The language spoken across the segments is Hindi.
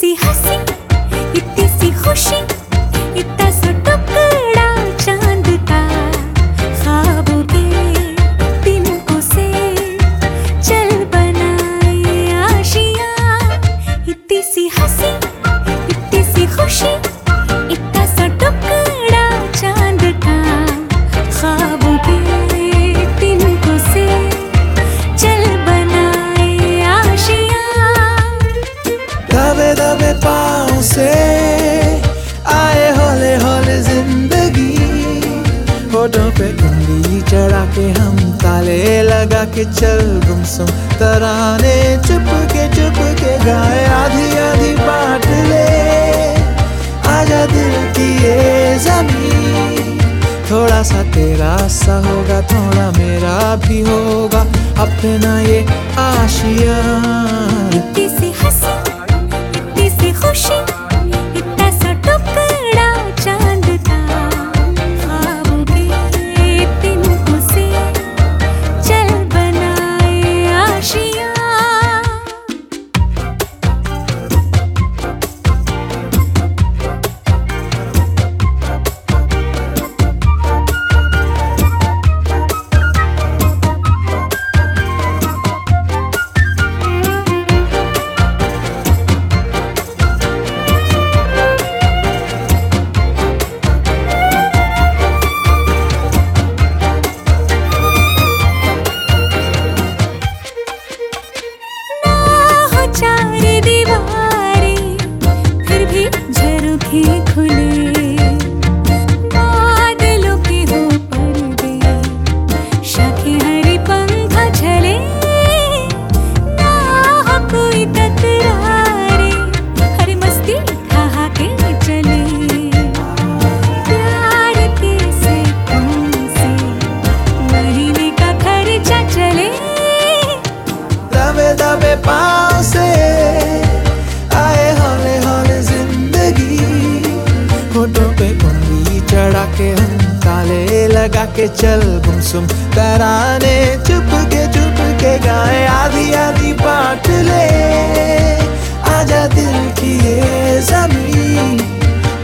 सी हँसी, इतनी सी खुशी, इतना सा टुकड़ा चाँद का। ख्वाबों के दिन को से चल बनाए आशिया, इतनी सी हँसी से आए हौले हौले ज़िंदगी। होठों पे कुंडी चढ़ा के हम ताले लगा के चल गुमसुम तराने। चुप के चुप के गाए आधी आधी बाट ले। आजा दिल की ये ज़मीन। थोड़ा सा तेरा सा होगा, थोड़ा मेरा भी होगा। अपना ये आशिया। इतनी सी हँसी आए हौले हौले ज़िंदगी, होठों पे कुंडी चढ़ा के हम ताले लगा के चल गुमसुम। तराने चुप के चुप के गाए आधी आधी बांट ले। आजा दिल की ये ज़मीन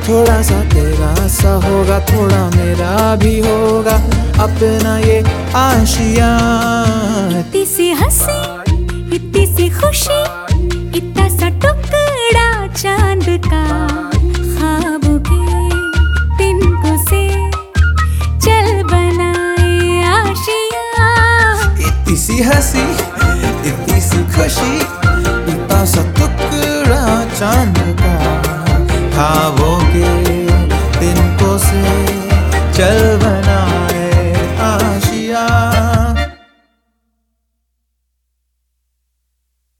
थोड़ा सा तेरा सा होगा, थोड़ा मेरा भी होगा। अपना ये आशिया। इतनी सी हँसी। खुशी, इतना सा टुकड़ा चाँद का। खाब से चल बनाए आशिया। इतनी सी हँसी, इतनी सी खुशी, इतना सा टुकड़ा चाँद का। खाबोगे तिनको से चल बना